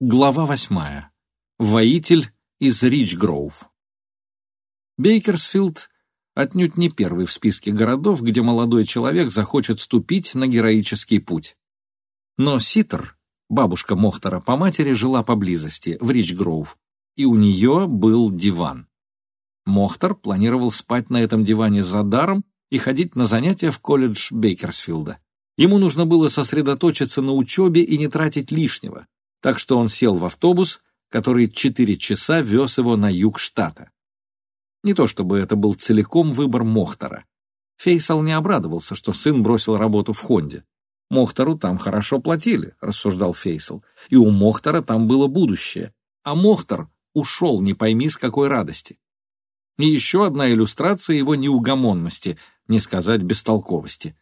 Глава восьмая. Воитель из Ричгроув. Бейкерсфилд отнюдь не первый в списке городов, где молодой человек захочет ступить на героический путь. Но Ситер, бабушка Мохтера по матери, жила поблизости, в Ричгроув, и у нее был диван. Мохтер планировал спать на этом диване за даром и ходить на занятия в колледж Бейкерсфилда. Ему нужно было сосредоточиться на учебе и не тратить лишнего, так что он сел в автобус, который четыре часа вез его на юг штата. Не то чтобы это был целиком выбор Мохтара. Фейсал не обрадовался, что сын бросил работу в Хонде. Мохтару там хорошо платили, рассуждал Фейсал, и у Мохтара там было будущее, а Мохтар ушел не пойми с какой радости. И еще одна иллюстрация его неугомонности, не сказать бестолковости.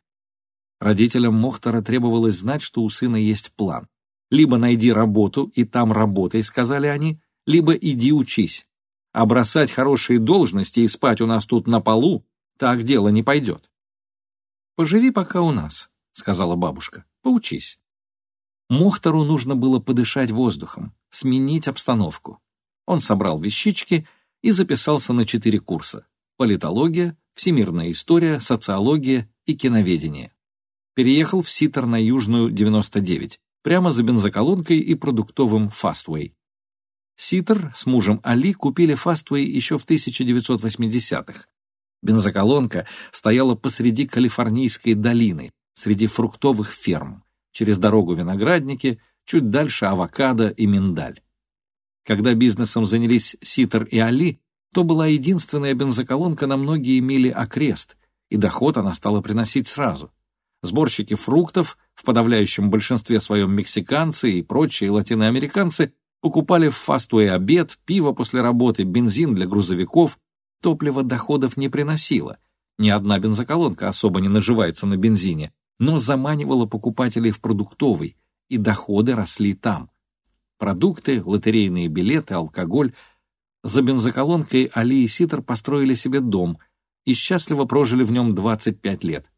Родителям Мохтара требовалось знать, что у сына есть план. Либо найди работу и там работай, сказали они, либо иди учись. А бросать хорошие должности и спать у нас тут на полу, так дело не пойдет. «Поживи пока у нас», — сказала бабушка, — «поучись». Мохтору нужно было подышать воздухом, сменить обстановку. Он собрал вещички и записался на четыре курса — политология, всемирная история, социология и киноведение. Переехал в Ситер на Южную, 99, прямо за бензоколонкой и продуктовым Fastway. Ситер с мужем Али купили Fastway еще в 1980-х. Бензоколонка стояла посреди Калифорнийской долины, среди фруктовых ферм, через дорогу виноградники, чуть дальше авокадо и миндаль. Когда бизнесом занялись Ситер и Али, то была единственная бензоколонка на многие мили окрест, и доход она стала приносить сразу. Сборщики фруктов, в подавляющем большинстве своем мексиканцы и прочие латиноамериканцы, покупали в фастуэ обед, пиво после работы, бензин для грузовиков. Топливо доходов не приносило. Ни одна бензоколонка особо не наживается на бензине, но заманивала покупателей в продуктовый, и доходы росли там. Продукты, лотерейные билеты, алкоголь. За бензоколонкой Али и Ситер построили себе дом и счастливо прожили в нем 25 лет.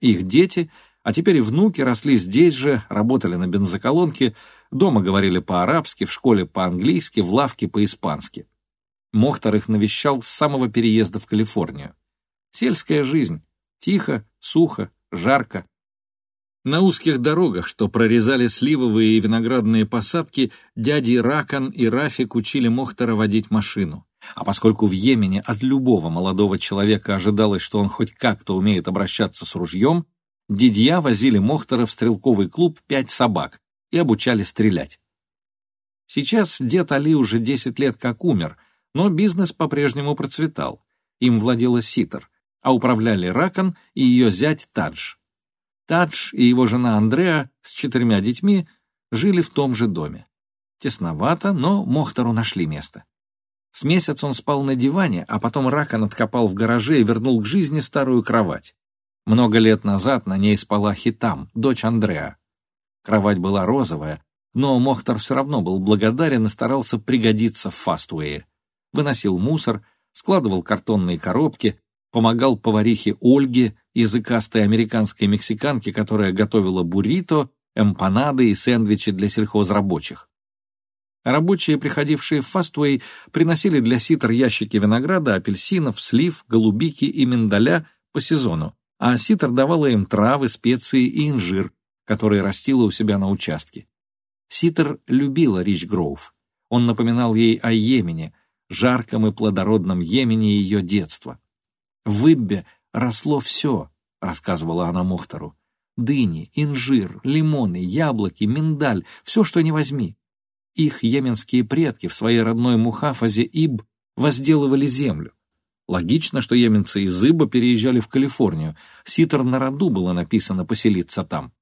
Их дети, а теперь внуки росли здесь же, работали на бензоколонке, дома говорили по-арабски, в школе по-английски, в лавке по-испански. Мохтар их навещал с самого переезда в Калифорнию. Сельская жизнь. Тихо, сухо, жарко. На узких дорогах, что прорезали сливовые и виноградные посадки, дяди Ракан и Рафик учили Мохтара водить машину. А поскольку в Йемене от любого молодого человека ожидалось, что он хоть как-то умеет обращаться с ружьем, дидья возили Мохтара в стрелковый клуб «Пять собак» и обучали стрелять. Сейчас дед Али уже 10 лет как умер, но бизнес по-прежнему процветал. Им владела Ситер, а управляли Ракан и ее зять Тадж. Тадж и его жена Андреа с четырьмя детьми жили в том же доме. Тесновато, но Мохтару нашли место. С месяц он спал на диване, а потом Ракон откопал в гараже и вернул к жизни старую кровать. Много лет назад на ней спала Хитам, дочь Андреа. Кровать была розовая, но Мохтар все равно был благодарен и старался пригодиться в Фастуэе. Выносил мусор, складывал картонные коробки, помогал поварихе Ольге, языкастой американской мексиканке, которая готовила буррито, эмпанады и сэндвичи для сельхозрабочих. Рабочие, приходившие в Фаствей, приносили для ситр ящики винограда, апельсинов, слив, голубики и миндаля по сезону, а ситр давала им травы, специи и инжир, которые растила у себя на участке. Ситер любила Рич Гроув. Он напоминал ей о Йемене, жарком и плодородном Йемене ее детства. В Иббе росло все, рассказывала она Мухтару. Дыни, инжир, лимоны, яблоки, миндаль, все, что не возьми. Их йеменские предки в своей родной Мухафазе Иб возделывали землю. Логично, что йеменцы из Иба переезжали в Калифорнию. Ситер на роду было написано поселиться там.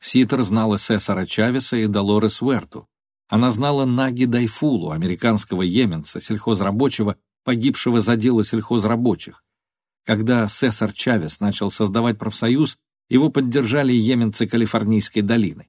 Ситер знала Сесара Чавеса и Долорес Уэрту. Она знала Наги Дайфулу, американского йеменца, сельхозрабочего, погибшего за дело сельхозрабочих. Когда Сесар Чавес начал создавать профсоюз, его поддержали йеменцы Калифорнийской долины.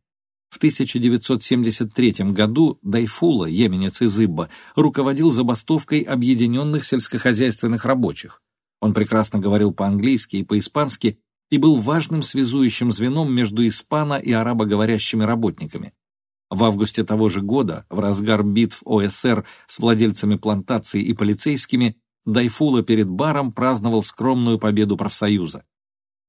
В 1973 году Дайфула, еменец из Ибба, руководил забастовкой объединенных сельскохозяйственных рабочих. Он прекрасно говорил по-английски и по-испански и был важным связующим звеном между испано- и арабоговорящими работниками. В августе того же года, в разгар битв ОСР с владельцами плантаций и полицейскими, Дайфула перед баром праздновал скромную победу профсоюза.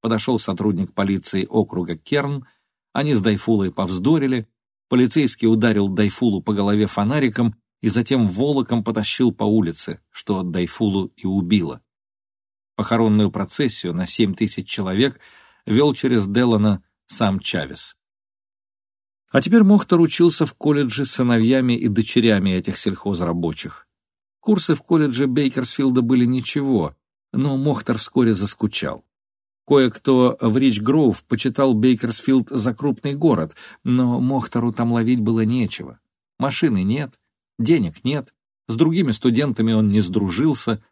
Подошел сотрудник полиции округа Керн, они с Дайфулой повздорили, полицейский ударил Дайфулу по голове фонариком и затем волоком потащил по улице, что Дайфулу и убило. Похоронную процессию на семь тысяч человек вел через Делана сам Чавес. А теперь Мохтар учился в колледже с сыновьями и дочерями этих сельхозрабочих. Курсы в колледже Бейкерсфилда были ничего, но Мохтар вскоре заскучал. Кое-кто в Рич-Гроув почитал Бейкерсфилд за крупный город, но Мохтару там ловить было нечего. Машины нет, денег нет, с другими студентами он не сдружился.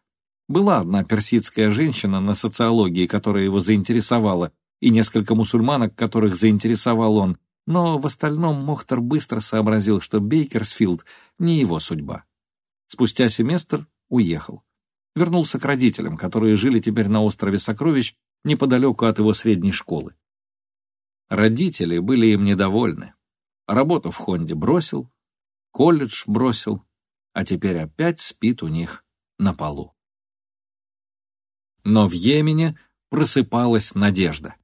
Была одна персидская женщина на социологии, которая его заинтересовала, и несколько мусульманок, которых заинтересовал он, но в остальном Мохтар быстро сообразил, что Бейкерсфилд не его судьба. Спустя семестр уехал. Вернулся к родителям, которые жили теперь на острове Сокровищ неподалеку от его средней школы. Родители были им недовольны. Работу в Хонде бросил, колледж бросил, а теперь опять спит у них на полу. Но в Йемене просыпалась надежда.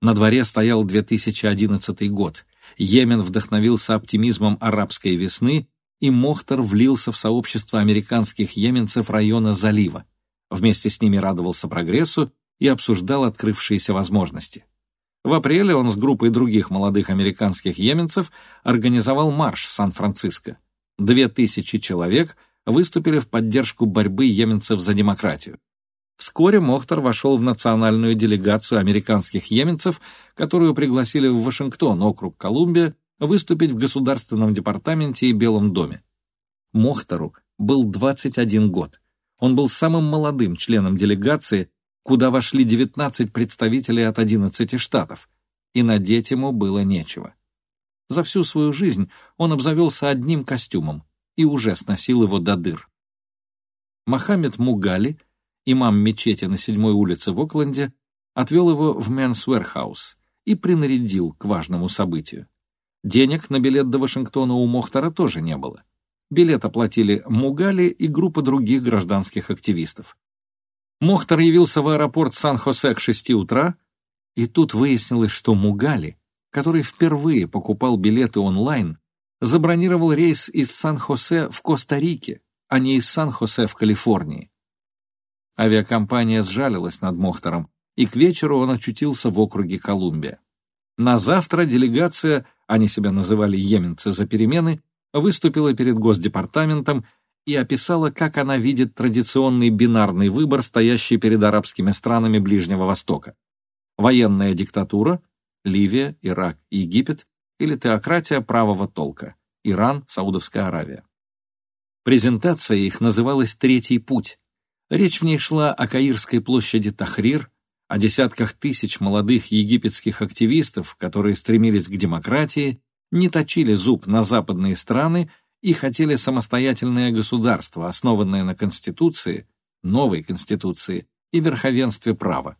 На дворе стоял 2011 год. Йемен вдохновился оптимизмом арабской весны, и Мохтар влился в сообщество американских йеменцев района залива. Вместе с ними радовался прогрессу и обсуждал открывшиеся возможности. В апреле он с группой других молодых американских йеменцев организовал марш в Сан-Франциско. Две тысячи человек выступили в поддержку борьбы йеменцев за демократию. Вскоре Мохтар вошел в национальную делегацию американских йеменцев, которую пригласили в Вашингтон, округ Колумбия, выступить в Государственном департаменте и Белом доме. Мохтару был 21 год. Он был самым молодым членом делегации, куда вошли 19 представителей от 11 штатов, и надеть ему было нечего. За всю свою жизнь он обзавелся одним костюмом и уже сносил его до дыр. Мохаммед Мугали — имам мечети на седьмой улице в Окленде, отвел его в Men's Wearhouse и принарядил к важному событию. Денег на билет до Вашингтона у Мохтара тоже не было. Билет оплатили Мугали и группа других гражданских активистов. Мохтар явился в аэропорт Сан-Хосе к шести утра, и тут выяснилось, что Мугали, который впервые покупал билеты онлайн, забронировал рейс из Сан-Хосе в Коста-Рике, а не из Сан-Хосе в Калифорнии. Авиакомпания сжалилась над Мохтором, и к вечеру он очутился в округе Колумбия. На завтра делегация, они себя называли «Йеменцы за перемены», выступила перед Госдепартаментом и описала, как она видит традиционный бинарный выбор, стоящий перед арабскими странами Ближнего Востока. Военная диктатура – Ливия, Ирак, Египет или теократия правого толка – Иран, Саудовская Аравия. Презентация их называлась «Третий путь», Речь в ней шла о Каирской площади Тахрир, о десятках тысяч молодых египетских активистов, которые стремились к демократии, не точили зуб на западные страны и хотели самостоятельное государство, основанное на Конституции, новой Конституции и верховенстве права.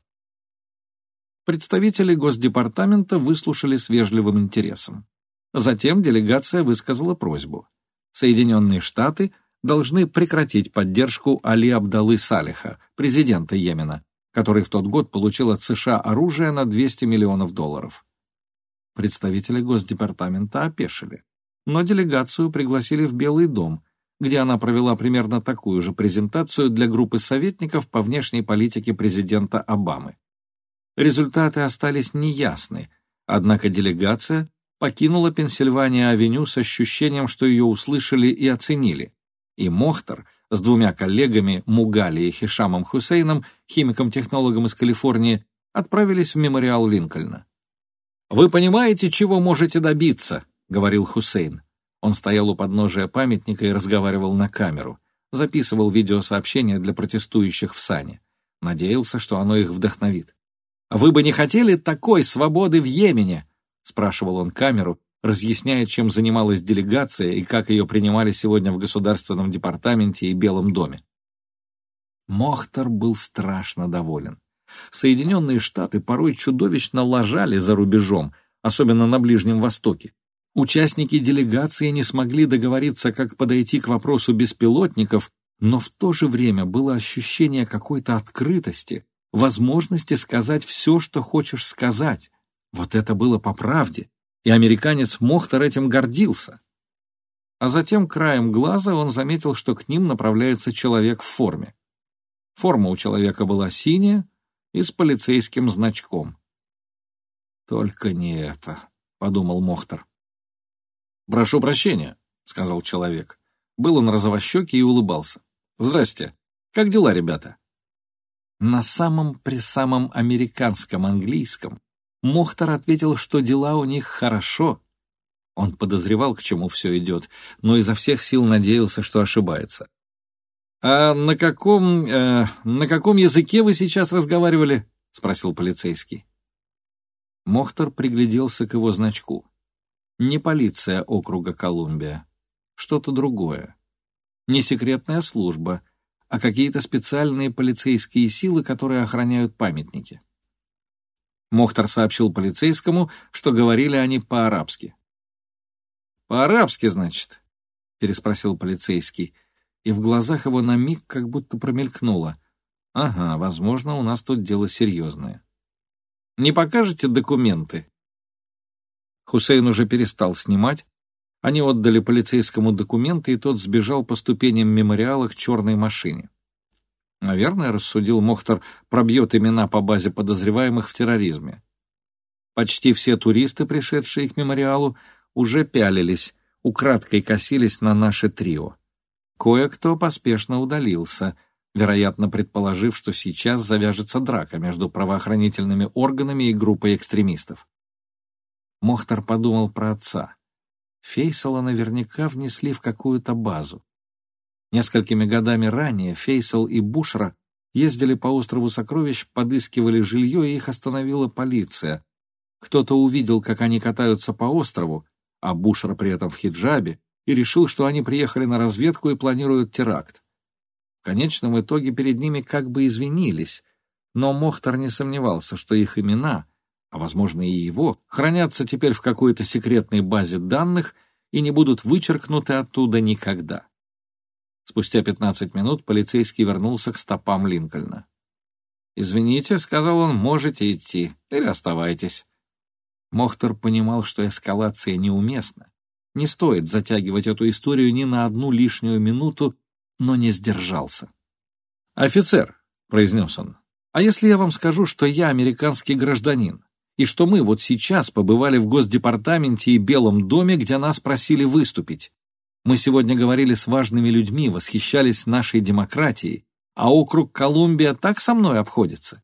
Представители Госдепартамента выслушали с вежливым интересом. Затем делегация высказала просьбу. Соединенные Штаты – должны прекратить поддержку Али Абдалы Салиха, президента Йемена, который в тот год получил от США оружие на 200 миллионов долларов. Представители Госдепартамента опешили, но делегацию пригласили в Белый дом, где она провела примерно такую же презентацию для группы советников по внешней политике президента Обамы. Результаты остались неясны, однако делегация покинула Пенсильвания-авеню с ощущением, что ее услышали и оценили и Мохтар с двумя коллегами Мугали и Хишамом Хусейном, химиком-технологом из Калифорнии, отправились в мемориал Линкольна. «Вы понимаете, чего можете добиться?» — говорил Хусейн. Он стоял у подножия памятника и разговаривал на камеру, записывал видеосообщения для протестующих в Сане. Надеялся, что оно их вдохновит. «Вы бы не хотели такой свободы в Йемене?» — спрашивал он камеру, разъясняя, чем занималась делегация и как ее принимали сегодня в Государственном департаменте и Белом доме. Мохтар был страшно доволен. Соединенные Штаты порой чудовищно лажали за рубежом, особенно на Ближнем Востоке, Участники делегации не смогли договориться, как подойти к вопросу беспилотников, но в то же время было ощущение какой-то открытости, возможности сказать все, что хочешь сказать. Вот это было по правде, и американец Мохтер этим гордился. А затем краем глаза он заметил, что к ним направляется человек в форме. Форма у человека была синяя и с полицейским значком. «Только не это», — подумал Мохтер. «Прошу прощения», — сказал человек. Был он розовощекий и улыбался. «Здрасте. Как дела, ребята?» На самом при самом американском английском Мохтар ответил, что дела у них хорошо. Он подозревал, к чему все идет, но изо всех сил надеялся, что ошибается. «А на каком... Э, на каком языке вы сейчас разговаривали?» — спросил полицейский. Мохтар пригляделся к его значку. Не полиция округа Колумбия, что-то другое. Не секретная служба, а какие-то специальные полицейские силы, которые охраняют памятники. Мохтар сообщил полицейскому, что говорили они по-арабски. «По-арабски, значит?» — переспросил полицейский, и в глазах его на миг как будто промелькнуло. «Ага, возможно, у нас тут дело серьезное. Не покажете документы?» Хусейн уже перестал снимать. Они отдали полицейскому документы, и тот сбежал по ступеням мемориала к черной машине. Наверное, рассудил Мохтар, пробьет имена по базе подозреваемых в терроризме. Почти все туристы, пришедшие к мемориалу, уже пялились, украдкой косились на наше трио. Кое-кто поспешно удалился, вероятно, предположив, что сейчас завяжется драка между правоохранительными органами и группой экстремистов. Мохтар подумал про отца. Фейсала наверняка внесли в какую-то базу. Несколькими годами ранее Фейсал и Бушра ездили по острову Сокровищ, подыскивали жилье, и их остановила полиция. Кто-то увидел, как они катаются по острову, а Бушра при этом в хиджабе, и решил, что они приехали на разведку и планируют теракт. В конечном итоге перед ними как бы извинились, но Мохтар не сомневался, что их имена, а, возможно, и его, хранятся теперь в какой-то секретной базе данных и не будут вычеркнуты оттуда никогда. Спустя 15 минут полицейский вернулся к стопам Линкольна. «Извините», — сказал он, — «можете идти или оставайтесь». Мохтер понимал, что эскалация неуместна. Не стоит затягивать эту историю ни на одну лишнюю минуту, но не сдержался. «Офицер», — произнес он, — «а если я вам скажу, что я американский гражданин, и что мы вот сейчас побывали в Госдепартаменте и Белом доме, где нас просили выступить? Мы сегодня говорили с важными людьми, восхищались нашей демократией, а округ Колумбия так со мной обходится,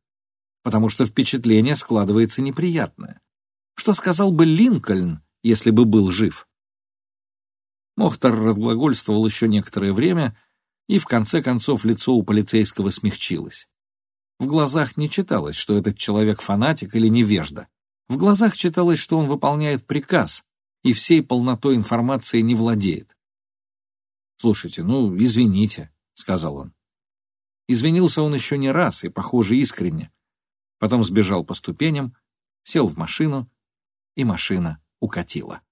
потому что впечатление складывается неприятное. Что сказал бы Линкольн, если бы был жив? Мохтар разглагольствовал еще некоторое время, и в конце концов лицо у полицейского смягчилось. В глазах не читалось, что этот человек фанатик или невежда. В глазах читалось, что он выполняет приказ и всей полнотой информации не владеет. «Слушайте, ну, извините», — сказал он. Извинился он еще не раз и, похоже, искренне. Потом сбежал по ступеням, сел в машину, и машина укатила.